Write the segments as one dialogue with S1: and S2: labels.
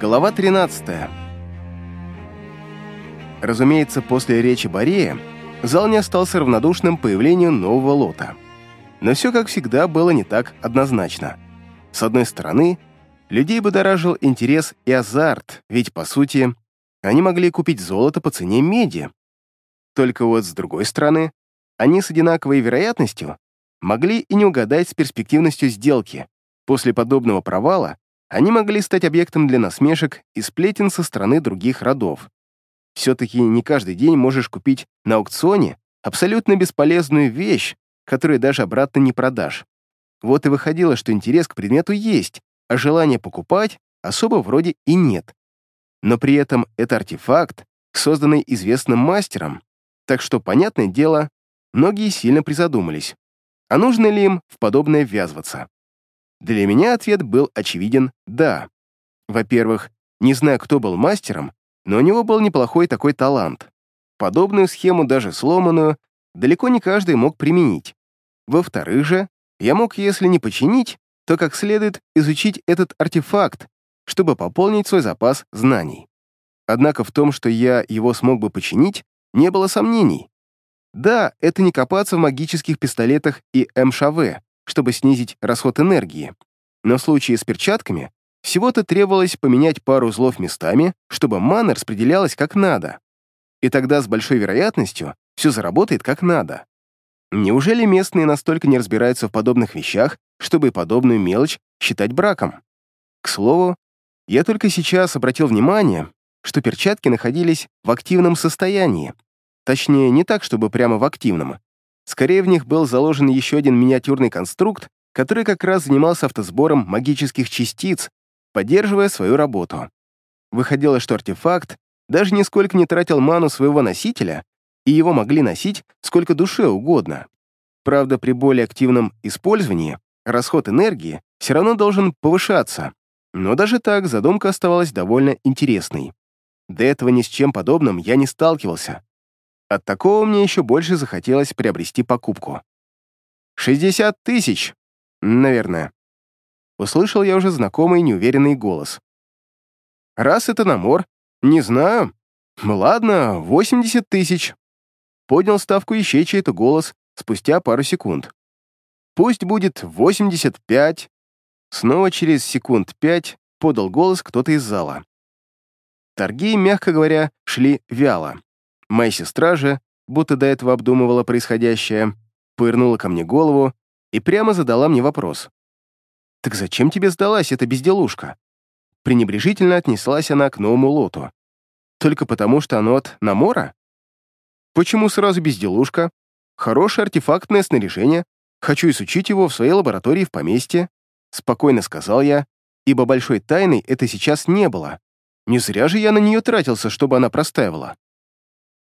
S1: Глава 13. Разумеется, после речи Борея зал не остался равнодушным появлению нового лота. Но все, как всегда, было не так однозначно. С одной стороны, людей будоражил интерес и азарт, ведь, по сути, они могли купить золото по цене меди. Только вот с другой стороны, они с одинаковой вероятностью могли и не угадать с перспективностью сделки. После подобного провала они могли стать объектом для насмешек и сплетен со стороны других родов. Все-таки не каждый день можешь купить на аукционе абсолютно бесполезную вещь, которую даже обратно не продашь. Вот и выходило, что интерес к предмету есть, а желания покупать особо вроде и нет. Но при этом это артефакт, созданный известным мастером, так что, понятное дело, многие сильно призадумались, а нужно ли им в подобное ввязываться. Для меня ответ был очевиден «да». Во-первых, не знаю, кто был мастером, но у него был неплохой такой талант. Подобную схему, даже сломанную, далеко не каждый мог применить. Во-вторых же, я мог, если не починить, то как следует изучить этот артефакт, чтобы пополнить свой запас знаний. Однако в том, что я его смог бы починить, не было сомнений. Да, это не копаться в магических пистолетах и МШВ, чтобы снизить расход энергии, но в случае с перчатками всего-то требовалось поменять пару узлов местами, чтобы мана распределялась как надо. И тогда с большой вероятностью все заработает как надо. Неужели местные настолько не разбираются в подобных вещах, чтобы подобную мелочь считать браком? К слову, я только сейчас обратил внимание, что перчатки находились в активном состоянии. Точнее, не так, чтобы прямо в активном. Скорее, в них был заложен еще один миниатюрный конструкт, который как раз занимался автосбором магических частиц, поддерживая свою работу. Выходило, что артефакт даже нисколько не тратил ману своего носителя, и его могли носить сколько душе угодно. Правда, при более активном использовании расход энергии все равно должен повышаться, но даже так задумка оставалась довольно интересной. До этого ни с чем подобным я не сталкивался. От такого мне еще больше захотелось приобрести покупку. «Шестьдесят тысяч!» «Наверное». Услышал я уже знакомый неуверенный голос. «Раз это намор, не знаю. Ладно, восемьдесят тысяч». Поднял ставку еще чей-то голос спустя пару секунд. «Пусть будет восемьдесят пять». Снова через секунд пять подал голос кто-то из зала. Торги, мягко говоря, шли вяло. Моя сестра же, будто до этого обдумывала происходящее, повернула ко мне голову и прямо задала мне вопрос. «Так зачем тебе сдалась эта безделушка?» Пренебрежительно отнеслась она к новому лоту. «Только потому, что оно от Намора?» «Почему сразу безделушка? Хорошее артефактное снаряжение. Хочу изучить его в своей лаборатории в поместье», спокойно сказал я, ибо большой тайной это сейчас не было. Не зря же я на нее тратился, чтобы она простаивала.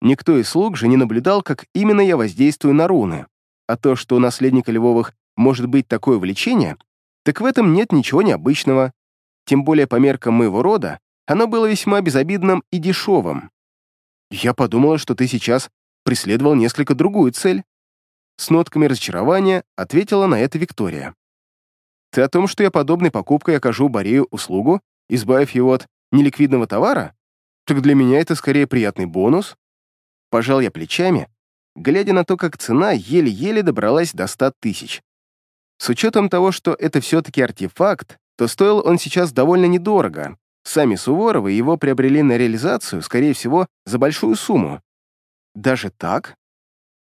S1: Никто из слуг же не наблюдал, как именно я воздействую на руны. А то, что у наследника Львовых может быть такое влечение, так в этом нет ничего необычного. Тем более по меркам моего рода оно было весьма безобидным и дешевым. Я подумала, что ты сейчас преследовал несколько другую цель. С нотками разочарования ответила на это Виктория. Ты о том, что я подобной покупкой окажу Борею услугу, избавив его от неликвидного товара? Так для меня это скорее приятный бонус. Пожал я плечами, глядя на то, как цена еле-еле добралась до 100 тысяч. С учетом того, что это все-таки артефакт, то стоил он сейчас довольно недорого. Сами Суворовы его приобрели на реализацию, скорее всего, за большую сумму. Даже так?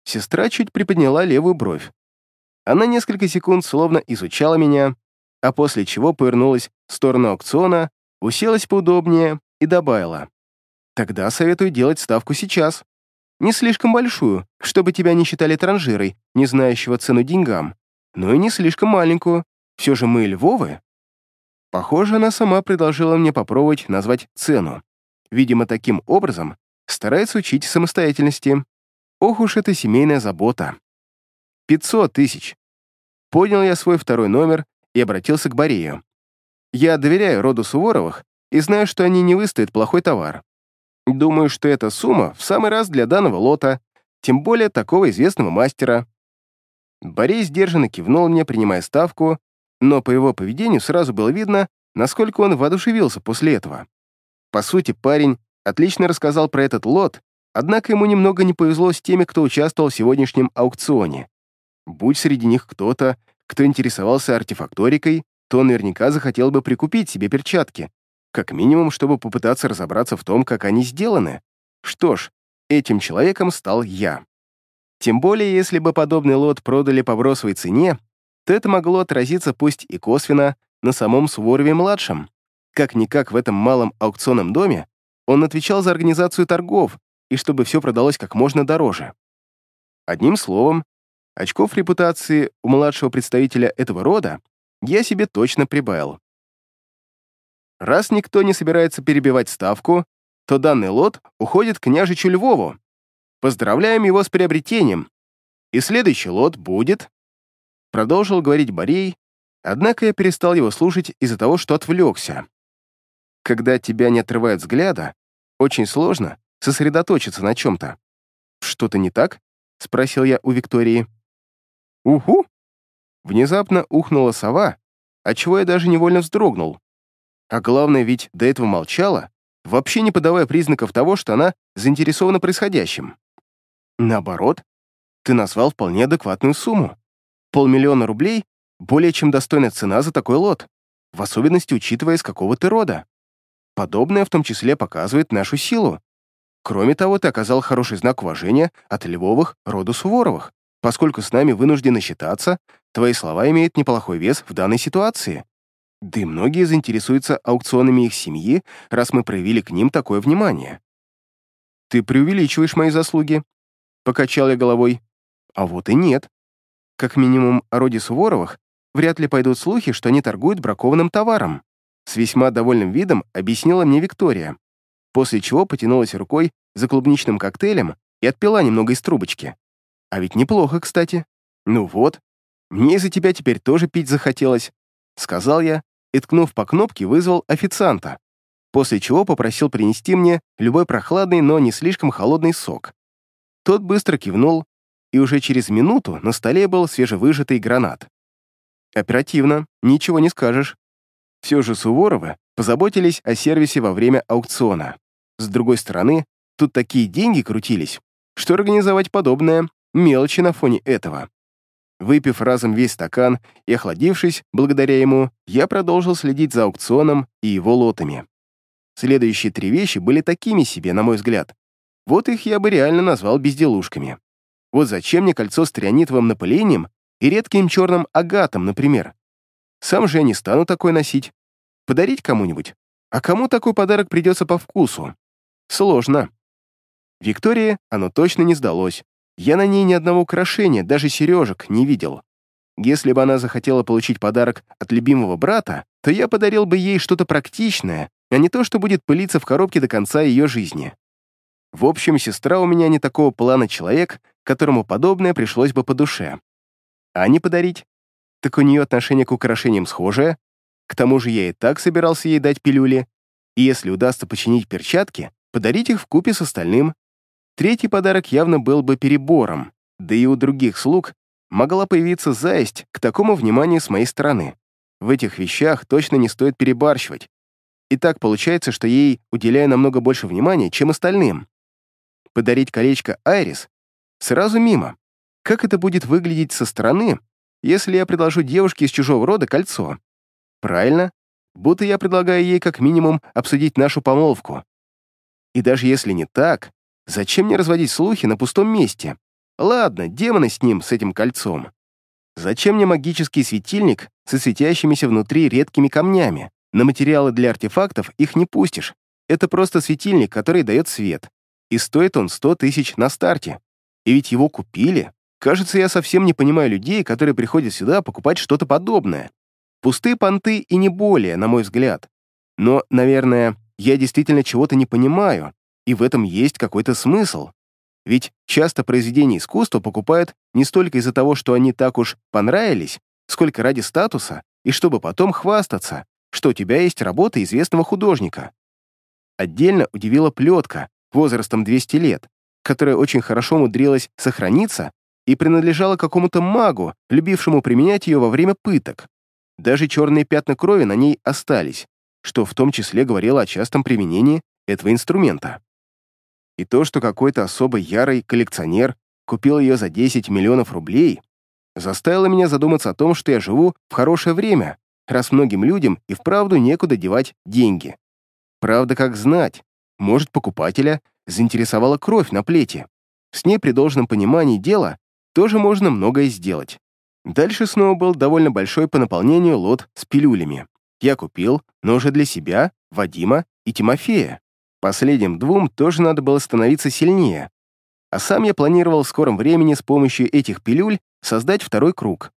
S1: Сестра чуть приподняла левую бровь. Она несколько секунд словно изучала меня, а после чего повернулась в сторону аукциона, уселась поудобнее и добавила. «Тогда советую делать ставку сейчас. Не слишком большую, чтобы тебя не считали транжирой, не знающего цену деньгам, но и не слишком маленькую, все же мы Львовы. Похоже, она сама предложила мне попробовать назвать цену. Видимо, таким образом старается учить самостоятельности. Ох уж это семейная забота. Пятьсот тысяч. Поднял я свой второй номер и обратился к Борею. Я доверяю роду Суворовых и знаю, что они не выстоят плохой товар. Думаю, что эта сумма в самый раз для данного лота, тем более такого известного мастера. Борис сдержанно кивнул мне, принимая ставку, но по его поведению сразу было видно, насколько он воодушевился после этого. По сути, парень отлично рассказал про этот лот, однако ему немного не повезло с теми, кто участвовал в сегодняшнем аукционе. Будь среди них кто-то, кто интересовался артефакторикой, то наверняка захотел бы прикупить себе перчатки, как минимум, чтобы попытаться разобраться в том, как они сделаны. Что ж, этим человеком стал я. Тем более, если бы подобный лот продали по бросовой цене, то это могло отразиться пусть и косвенно на самом Суворове-младшем. Как-никак в этом малом аукционном доме он отвечал за организацию торгов и чтобы все продалось как можно дороже. Одним словом, очков репутации у младшего представителя этого рода я себе точно прибавил. Раз никто не собирается перебивать ставку, то данный лот уходит к княжичу Львову. Поздравляем его с приобретением. И следующий лот будет... Продолжил говорить Борей, однако я перестал его слушать из-за того, что отвлекся. Когда тебя не отрывают взгляда, очень сложно сосредоточиться на чем-то. «Что-то не так?» — спросил я у Виктории. «Уху!» Внезапно ухнула сова, отчего я даже невольно вздрогнул. А главное, ведь до этого молчала, вообще не подавая признаков того, что она заинтересована происходящим. Наоборот, ты назвал вполне адекватную сумму. Полмиллиона рублей — более чем достойная цена за такой лот, в особенности учитывая, из какого ты рода. Подобное в том числе показывает нашу силу. Кроме того, ты оказал хороший знак уважения от Львовых роду Суворовых. Поскольку с нами вынуждены считаться, твои слова имеют неплохой вес в данной ситуации. Да и многие заинтересуются аукционами их семьи, раз мы проявили к ним такое внимание. Ты преувеличиваешь мои заслуги. Покачал я головой. А вот и нет. Как минимум, о роде Суворовых вряд ли пойдут слухи, что они торгуют бракованным товаром. С весьма довольным видом объяснила мне Виктория, после чего потянулась рукой за клубничным коктейлем и отпила немного из трубочки. А ведь неплохо, кстати. Ну вот, мне из-за тебя теперь тоже пить захотелось, сказал я и, ткнув по кнопке, вызвал официанта, после чего попросил принести мне любой прохладный, но не слишком холодный сок. Тот быстро кивнул, и уже через минуту на столе был свежевыжатый гранат. Оперативно, ничего не скажешь. Все же Суворовы позаботились о сервисе во время аукциона. С другой стороны, тут такие деньги крутились, что организовать подобное мелочи на фоне этого. Выпив разом весь стакан и охладившись благодаря ему, я продолжил следить за аукционом и его лотами. Следующие три вещи были такими себе, на мой взгляд. Вот их я бы реально назвал безделушками. Вот зачем мне кольцо с трианитовым напылением и редким черным агатом, например? Сам же я не стану такой носить. Подарить кому-нибудь? А кому такой подарок придется по вкусу? Сложно. Виктории оно точно не сдалось. Я на ней ни одного украшения, даже сережек, не видел. Если бы она захотела получить подарок от любимого брата, то я подарил бы ей что-то практичное, а не то, что будет пылиться в коробке до конца ее жизни. В общем, сестра у меня не такого плана человек, которому подобное пришлось бы по душе. А не подарить? Так у нее отношение к украшениям схожее. К тому же я и так собирался ей дать пилюли. И если удастся починить перчатки, подарить их в купе с остальным. Третий подарок явно был бы перебором, да и у других слуг могла появиться зависть к такому вниманию с моей стороны. В этих вещах точно не стоит перебарщивать. И так получается, что ей уделяю намного больше внимания, чем остальным. Подарить колечко Айрис сразу мимо. Как это будет выглядеть со стороны, если я предложу девушке из чужого рода кольцо? Правильно, будто я предлагаю ей как минимум обсудить нашу помолвку. И даже если не так, Зачем мне разводить слухи на пустом месте? Ладно, демоны с ним, с этим кольцом. Зачем мне магический светильник со светящимися внутри редкими камнями? На материалы для артефактов их не пустишь. Это просто светильник, который дает свет. И стоит он 100 тысяч на старте. И ведь его купили. Кажется, я совсем не понимаю людей, которые приходят сюда покупать что-то подобное. Пустые понты и не более, на мой взгляд. Но, наверное, я действительно чего-то не понимаю, и в этом есть какой-то смысл. Ведь часто произведения искусства покупают не столько из-за того, что они так уж понравились, сколько ради статуса и чтобы потом хвастаться, что у тебя есть работа известного художника. Отдельно удивила плетка возрастом 200 лет, которая очень хорошо умудрилась сохраниться и принадлежала какому-то магу, любившему применять ее во время пыток. Даже черные пятна крови на ней остались, что в том числе говорило о частом применении этого инструмента. И то, что какой-то особо ярый коллекционер купил ее за 10 миллионов рублей, заставило меня задуматься о том, что я живу в хорошее время, раз многим людям и вправду некуда девать деньги. Правда, как знать, может, покупателя заинтересовала кровь на плете. С ней при должном понимании дела тоже можно многое сделать. Дальше снова был довольно большой по наполнению лот с пилюлями. Я купил, но уже для себя, Вадима и Тимофея. Последним двум тоже надо было становиться сильнее. А сам я планировал в скором времени с помощью этих пилюль создать второй круг.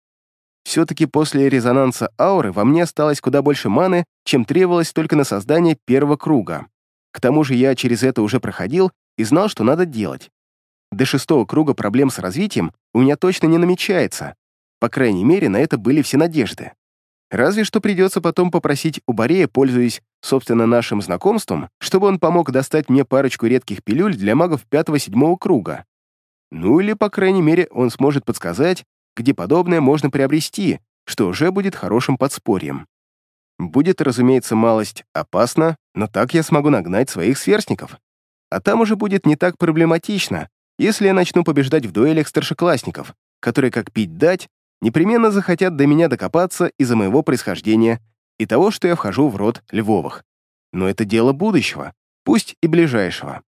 S1: Все-таки после резонанса ауры во мне осталось куда больше маны, чем требовалось только на создание первого круга. К тому же я через это уже проходил и знал, что надо делать. До шестого круга проблем с развитием у меня точно не намечается. По крайней мере, на это были все надежды. Разве что придется потом попросить у Борея, пользуясь, собственно, нашим знакомством, чтобы он помог достать мне парочку редких пилюль для магов пятого-седьмого круга. Ну или, по крайней мере, он сможет подсказать, где подобное можно приобрести, что уже будет хорошим подспорьем. Будет, разумеется, малость опасно, но так я смогу нагнать своих сверстников. А там уже будет не так проблематично, если я начну побеждать в дуэлях старшеклассников, которые, как пить дать, непременно захотят до меня докопаться из-за моего происхождения и того, что я вхожу в род Львовых. Но это дело будущего, пусть и ближайшего.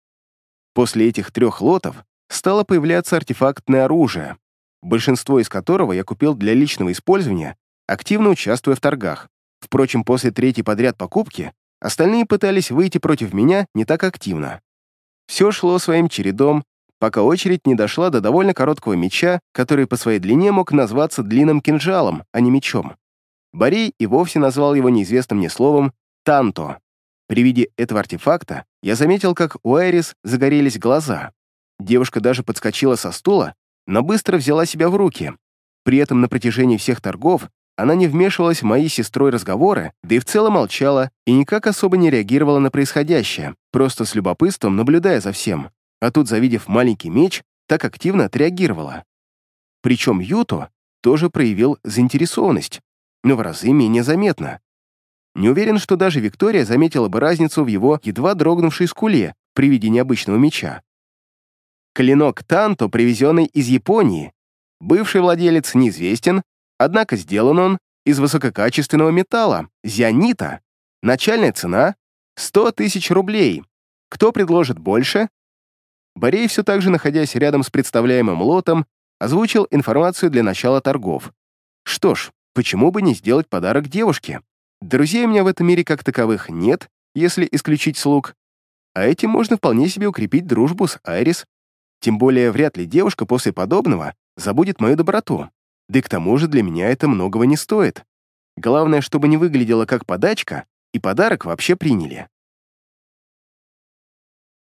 S1: После этих трех лотов стало появляться артефактное оружие, большинство из которого я купил для личного использования, активно участвуя в торгах. Впрочем, после третьей подряд покупки остальные пытались выйти против меня не так активно. Все шло своим чередом, пока очередь не дошла до довольно короткого меча, который по своей длине мог назваться длинным кинжалом, а не мечом. Борей и вовсе назвал его неизвестным мне словом «танто». При виде этого артефакта я заметил, как у Айрис загорелись глаза. Девушка даже подскочила со стула, но быстро взяла себя в руки. При этом на протяжении всех торгов она не вмешивалась в мои с сестрой разговоры, да и в целом молчала и никак особо не реагировала на происходящее, просто с любопытством наблюдая за всем. А тут, завидев маленький меч, так активно отреагировала. Причем Юто тоже проявил заинтересованность, но в разы менее заметно. Не уверен, что даже Виктория заметила бы разницу в его едва дрогнувшей скуле при виде необычного меча. Клинок Танто, привезенный из Японии. Бывший владелец неизвестен, однако сделан он из высококачественного металла, зионита. Начальная цена — 100 тысяч рублей. Кто предложит больше? Борей, все так же находясь рядом с представляемым лотом, озвучил информацию для начала торгов. Что ж, почему бы не сделать подарок девушке? Друзей у меня в этом мире как таковых нет, если исключить слуг. А этим можно вполне себе укрепить дружбу с Айрис тем более вряд ли девушка после подобного забудет мою доброту. Да и к тому же для меня это многого не стоит. Главное, чтобы не выглядело как подачка, и подарок вообще приняли.